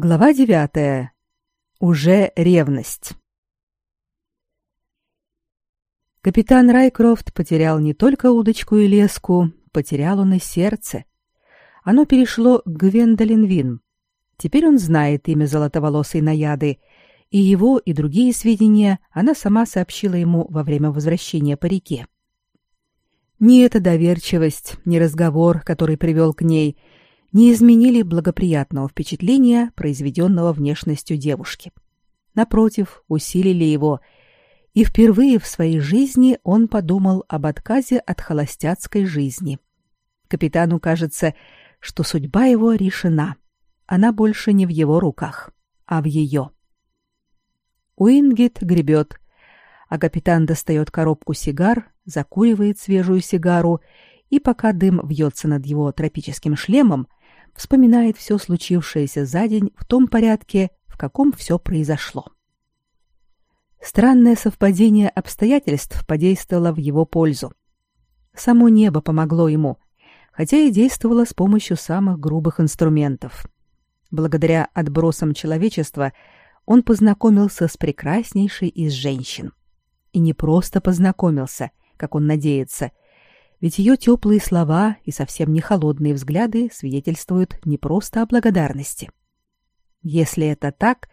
Глава девятая. Уже ревность. Капитан Райкрофт потерял не только удочку и леску, потерял он и сердце. Оно перешло к Гвендолин Вин. Теперь он знает имя золотоволосой наяды, и его, и другие сведения она сама сообщила ему во время возвращения по реке. Ни эта доверчивость, ни разговор, который привел к ней — не изменили благоприятного впечатления, произведенного внешностью девушки. Напротив, усилили его, и впервые в своей жизни он подумал об отказе от холостяцкой жизни. Капитану кажется, что судьба его решена. Она больше не в его руках, а в ее. Уингит гребет, а капитан достает коробку сигар, закуривает свежую сигару, и пока дым вьется над его тропическим шлемом, вспоминает все случившееся за день в том порядке, в каком все произошло. Странное совпадение обстоятельств подействовало в его пользу. Само небо помогло ему, хотя и действовало с помощью самых грубых инструментов. Благодаря отбросам человечества он познакомился с прекраснейшей из женщин. И не просто познакомился, как он надеется, ведь ее теплые слова и совсем не холодные взгляды свидетельствуют не просто о благодарности. Если это так,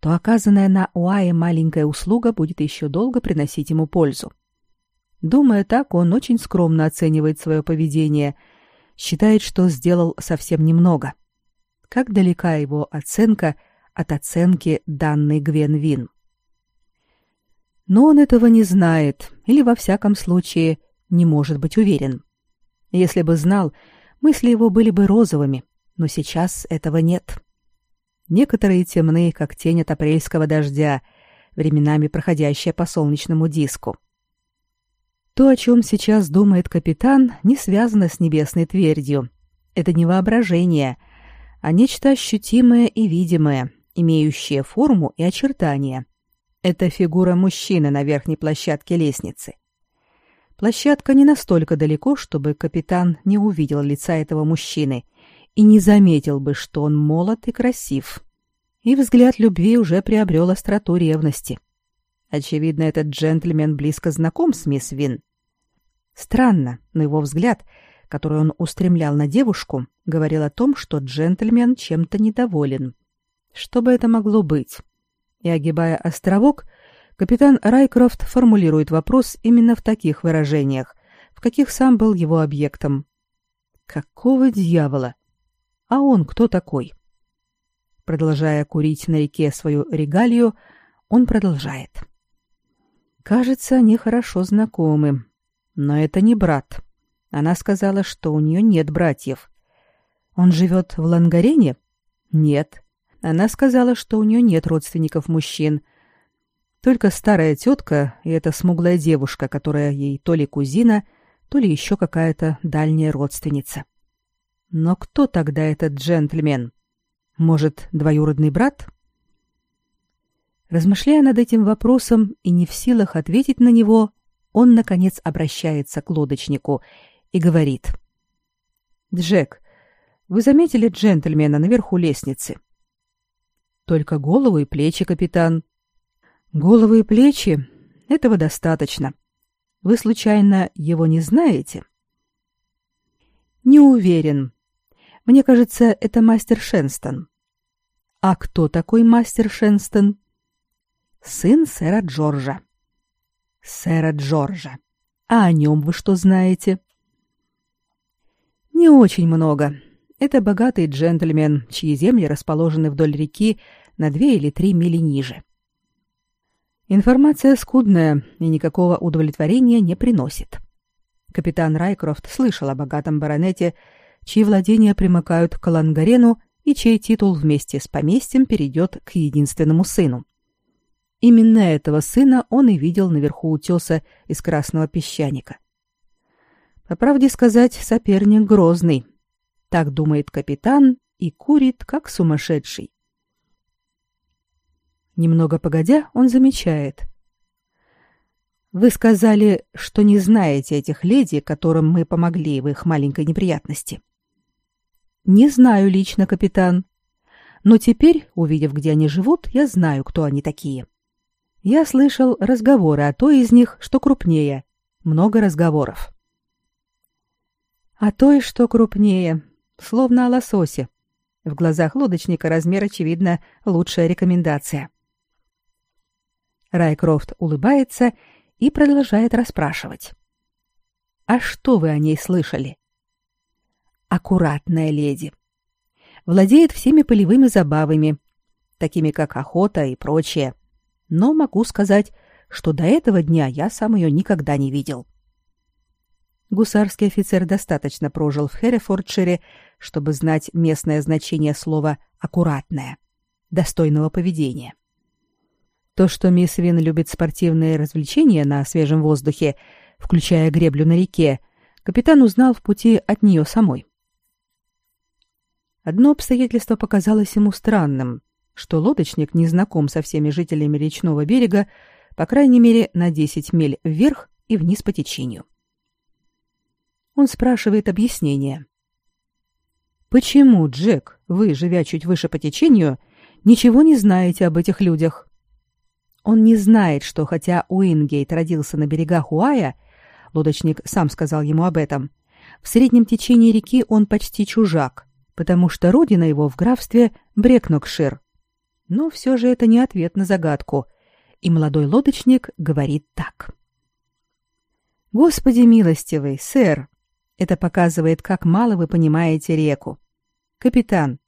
то оказанная на Уае маленькая услуга будет еще долго приносить ему пользу. Думая так, он очень скромно оценивает свое поведение, считает, что сделал совсем немного. Как далека его оценка от оценки данной Гвен Вин. Но он этого не знает, или во всяком случае не может быть уверен. Если бы знал, мысли его были бы розовыми, но сейчас этого нет. Некоторые темны, как тень от апрельского дождя, временами проходящая по солнечному диску. То, о чем сейчас думает капитан, не связано с небесной твердью. Это не воображение, а нечто ощутимое и видимое, имеющее форму и очертания. Это фигура мужчины на верхней площадке лестницы. Площадка не настолько далеко, чтобы капитан не увидел лица этого мужчины и не заметил бы, что он молод и красив. И взгляд любви уже приобрел остроту ревности. Очевидно, этот джентльмен близко знаком с мисс Вин. Странно, но его взгляд, который он устремлял на девушку, говорил о том, что джентльмен чем-то недоволен. Что бы это могло быть? И огибая островок, Капитан Райкрофт формулирует вопрос именно в таких выражениях, в каких сам был его объектом. Какого дьявола? А он кто такой? Продолжая курить на реке свою регалию, он продолжает. Кажется, они хорошо знакомы. Но это не брат. Она сказала, что у нее нет братьев. Он живет в Лангарене? Нет. Она сказала, что у нее нет родственников мужчин — только старая тетка и эта смуглая девушка, которая ей то ли кузина, то ли еще какая-то дальняя родственница. Но кто тогда этот джентльмен? Может, двоюродный брат? Размышляя над этим вопросом и не в силах ответить на него, он, наконец, обращается к лодочнику и говорит. «Джек, вы заметили джентльмена наверху лестницы?» «Только голову и плечи, капитан», Головы и плечи — этого достаточно. Вы, случайно, его не знаете? Не уверен. Мне кажется, это мастер Шенстон. А кто такой мастер Шенстон? Сын сэра Джорджа. Сэра Джорджа. А о нем вы что знаете? Не очень много. Это богатый джентльмен, чьи земли расположены вдоль реки на две или три мили ниже. Информация скудная и никакого удовлетворения не приносит. Капитан Райкрофт слышал о богатом баронете, чьи владения примыкают к Лангарену и чей титул вместе с поместьем перейдет к единственному сыну. Именно этого сына он и видел наверху утеса из красного песчаника. По правде сказать, соперник грозный. Так думает капитан и курит, как сумасшедший. Немного погодя, он замечает. «Вы сказали, что не знаете этих леди, которым мы помогли в их маленькой неприятности». «Не знаю лично, капитан. Но теперь, увидев, где они живут, я знаю, кто они такие. Я слышал разговоры о той из них, что крупнее. Много разговоров. А той, что крупнее, словно о лососе. В глазах лодочника размер, очевидно, лучшая рекомендация. Райкрофт улыбается и продолжает расспрашивать. «А что вы о ней слышали?» «Аккуратная леди. Владеет всеми полевыми забавами, такими как охота и прочее. Но могу сказать, что до этого дня я сам ее никогда не видел». Гусарский офицер достаточно прожил в Херефордшире, чтобы знать местное значение слова «аккуратное», достойного поведения. То, что мисс Вин любит спортивные развлечения на свежем воздухе, включая греблю на реке, капитан узнал в пути от нее самой. Одно обстоятельство показалось ему странным, что лодочник не знаком со всеми жителями речного берега, по крайней мере, на 10 миль вверх и вниз по течению. Он спрашивает объяснение. «Почему, Джек, вы, живя чуть выше по течению, ничего не знаете об этих людях?» Он не знает, что хотя Уингейт родился на берегах Уая, лодочник сам сказал ему об этом, в среднем течении реки он почти чужак, потому что родина его в графстве Брекнокшир. Но все же это не ответ на загадку, и молодой лодочник говорит так. «Господи милостивый, сэр, это показывает, как мало вы понимаете реку. Капитан,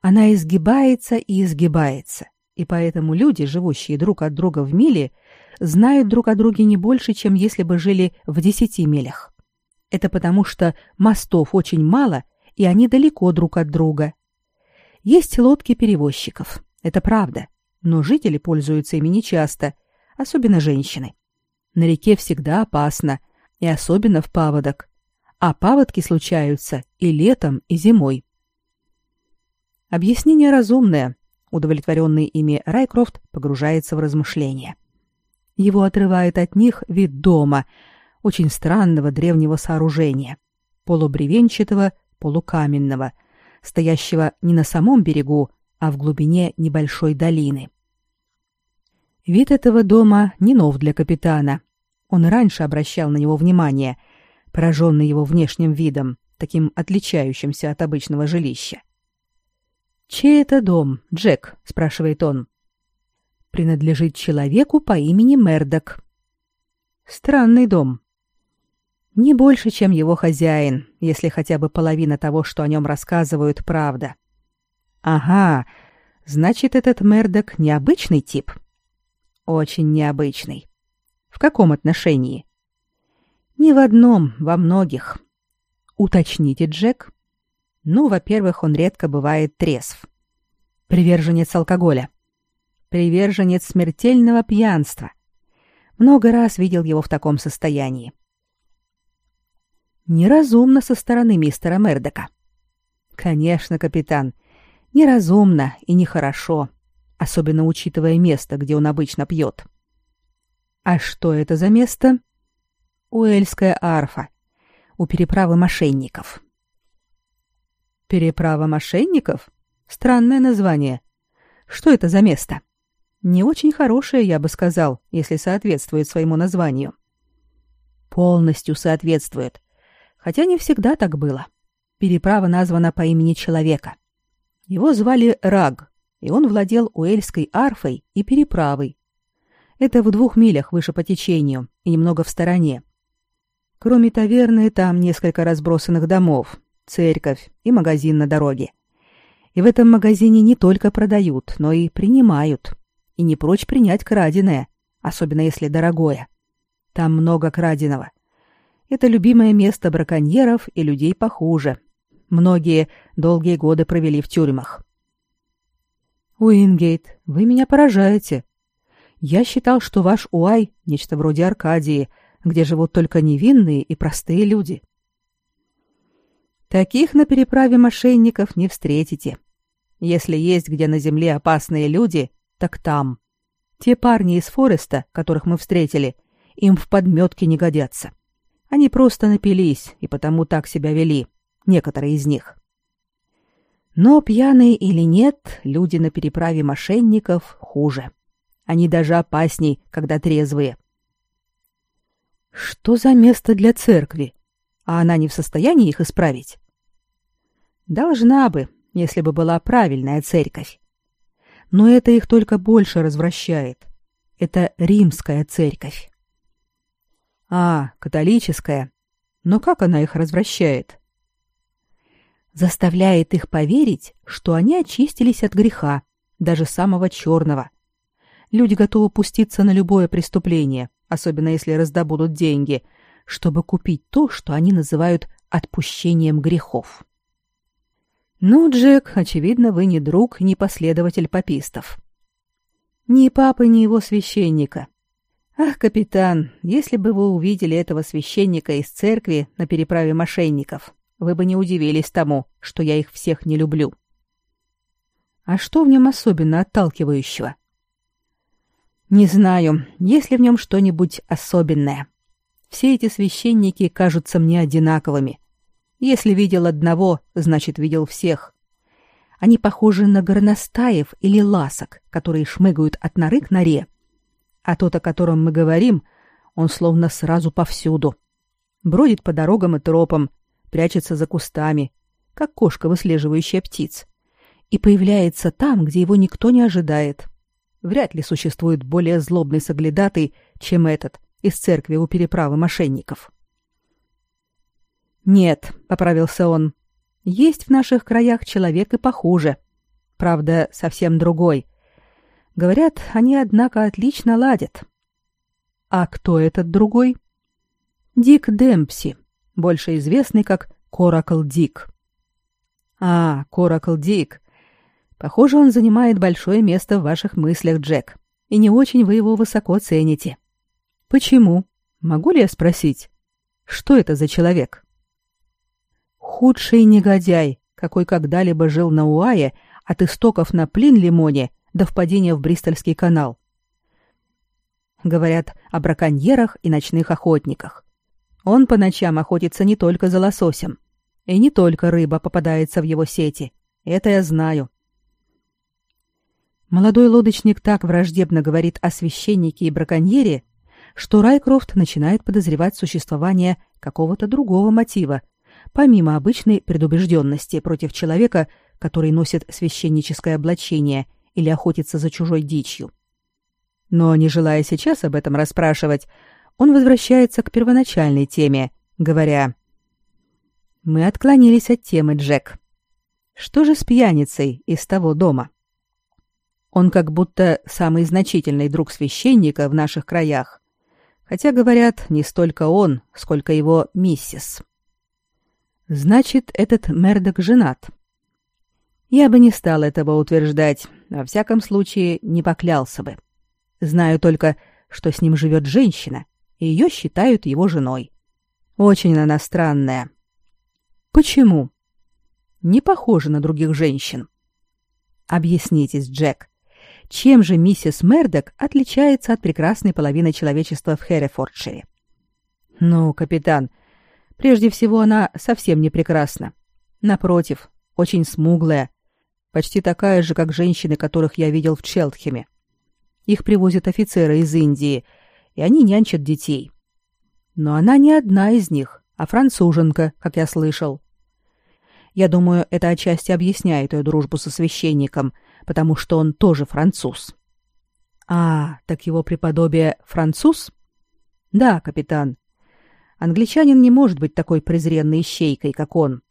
она изгибается и изгибается и поэтому люди, живущие друг от друга в миле, знают друг о друге не больше, чем если бы жили в десяти милях. Это потому, что мостов очень мало, и они далеко друг от друга. Есть лодки перевозчиков, это правда, но жители пользуются ими нечасто, особенно женщины. На реке всегда опасно, и особенно в паводок. А паводки случаются и летом, и зимой. Объяснение разумное, Удовлетворенный ими Райкрофт погружается в размышления. Его отрывает от них вид дома, очень странного древнего сооружения, полубревенчатого, полукаменного, стоящего не на самом берегу, а в глубине небольшой долины. Вид этого дома не нов для капитана. Он раньше обращал на него внимание, пораженный его внешним видом, таким отличающимся от обычного жилища. «Чей это дом, Джек?» — спрашивает он. «Принадлежит человеку по имени Мердок». «Странный дом». «Не больше, чем его хозяин, если хотя бы половина того, что о нем рассказывают, правда». «Ага, значит, этот Мердок необычный тип?» «Очень необычный». «В каком отношении?» «Не в одном, во многих». «Уточните, Джек». Ну, во-первых, он редко бывает трезв. Приверженец алкоголя. Приверженец смертельного пьянства. Много раз видел его в таком состоянии. Неразумно со стороны мистера Мердока. Конечно, капитан, неразумно и нехорошо, особенно учитывая место, где он обычно пьет. А что это за место? Уэльская арфа. У переправы мошенников. Переправа мошенников? Странное название. Что это за место? Не очень хорошее, я бы сказал, если соответствует своему названию. Полностью соответствует. Хотя не всегда так было. Переправа названа по имени человека. Его звали Раг, и он владел уэльской арфой и переправой. Это в двух милях выше по течению и немного в стороне. Кроме таверны, там несколько разбросанных домов, церковь и магазин на дороге. И в этом магазине не только продают, но и принимают. И не прочь принять краденое, особенно если дорогое. Там много краденого. Это любимое место браконьеров и людей похуже. Многие долгие годы провели в тюрьмах. Уингейт, вы меня поражаете. Я считал, что ваш Уай — нечто вроде Аркадии, где живут только невинные и простые люди. Таких на переправе мошенников не встретите. Если есть где на земле опасные люди, так там. Те парни из Фореста, которых мы встретили, им в подметке не годятся. Они просто напились и потому так себя вели, некоторые из них. Но пьяные или нет, люди на переправе мошенников хуже. Они даже опасней, когда трезвые. Что за место для церкви? А она не в состоянии их исправить? Должна бы, если бы была правильная церковь. Но это их только больше развращает. Это римская церковь. А, католическая. Но как она их развращает? Заставляет их поверить, что они очистились от греха, даже самого черного. Люди готовы пуститься на любое преступление, особенно если раздобудут деньги, чтобы купить то, что они называют отпущением грехов. Ну, Джек, очевидно, вы не друг, не последователь папистов. Ни папы, ни его священника. Ах, капитан, если бы вы увидели этого священника из церкви на переправе мошенников, вы бы не удивились тому, что я их всех не люблю. А что в нем особенно отталкивающего? Не знаю, есть ли в нем что-нибудь особенное. Все эти священники кажутся мне одинаковыми. Если видел одного, значит, видел всех. Они похожи на горностаев или ласок, которые шмыгают от норы к норе. А тот, о котором мы говорим, он словно сразу повсюду. Бродит по дорогам и тропам, прячется за кустами, как кошка, выслеживающая птиц, и появляется там, где его никто не ожидает. Вряд ли существует более злобный соглядатый, чем этот из церкви у переправы мошенников. «Нет», — поправился он, — «есть в наших краях человек и похуже. Правда, совсем другой. Говорят, они, однако, отлично ладят». «А кто этот другой?» «Дик Демпси, больше известный как Коракл Дик». «А, Коракл Дик. Похоже, он занимает большое место в ваших мыслях, Джек, и не очень вы его высоко цените. Почему? Могу ли я спросить? Что это за человек? Худший негодяй, какой когда-либо жил на Уае, от истоков на Плин-Лимоне до впадения в Бристольский канал. Говорят о браконьерах и ночных охотниках. Он по ночам охотится не только за лососем. И не только рыба попадается в его сети. Это я знаю. Молодой лодочник так враждебно говорит о священнике и браконьере, что Райкрофт начинает подозревать существование какого-то другого мотива, помимо обычной предубежденности против человека, который носит священническое облачение или охотится за чужой дичью. Но, не желая сейчас об этом расспрашивать, он возвращается к первоначальной теме, говоря «Мы отклонились от темы, Джек. Что же с пьяницей из того дома?» Он как будто самый значительный друг священника в наших краях. Хотя, говорят, не столько он, сколько его миссис. Значит, этот Мердок женат. Я бы не стал этого утверждать, во всяком случае не поклялся бы. Знаю только, что с ним живет женщина, и ее считают его женой. Очень она странная. Почему? Не похожа на других женщин. Объяснитесь, Джек. Чем же миссис Мердок отличается от прекрасной половины человечества в Херефордшире? Ну, капитан, прежде всего она совсем не прекрасна. Напротив, очень смуглая, почти такая же, как женщины, которых я видел в Челтхеме. Их привозят офицеры из Индии, и они нянчат детей. Но она не одна из них, а француженка, как я слышал. Я думаю, это отчасти объясняет ее дружбу со священником — потому что он тоже француз. А, так его преподобие француз? Да, капитан. Англичанин не может быть такой презренной ищейкой, как он.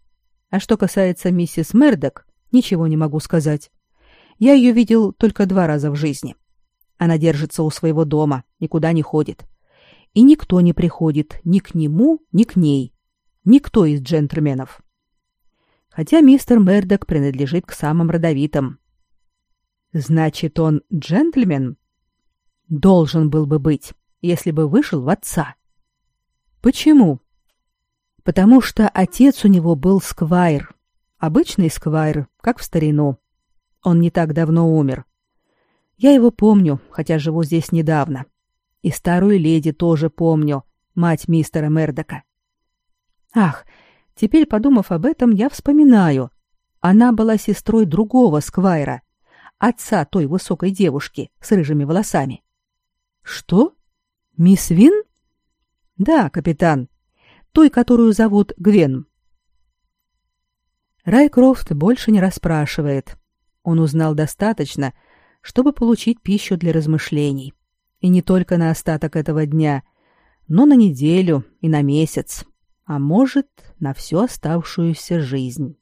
А что касается миссис Мердок, ничего не могу сказать. Я ее видел только два раза в жизни. Она держится у своего дома, никуда не ходит. И никто не приходит ни к нему, ни к ней. Никто из джентльменов. Хотя мистер Мердок принадлежит к самым родовитым. Значит, он джентльмен? Должен был бы быть, если бы вышел в отца. Почему? Потому что отец у него был сквайр. Обычный сквайр, как в старину. Он не так давно умер. Я его помню, хотя живу здесь недавно. И старую леди тоже помню, мать мистера Мердока. Ах, теперь, подумав об этом, я вспоминаю. Она была сестрой другого Сквайра, отца той высокой девушки с рыжими волосами. Что? Мисс Вин? Да, капитан. Той, которую зовут Гвен. Райкрофт больше не расспрашивает. Он узнал достаточно, чтобы получить пищу для размышлений. И не только на остаток этого дня, но на неделю и на месяц, а может, на всю оставшуюся жизнь.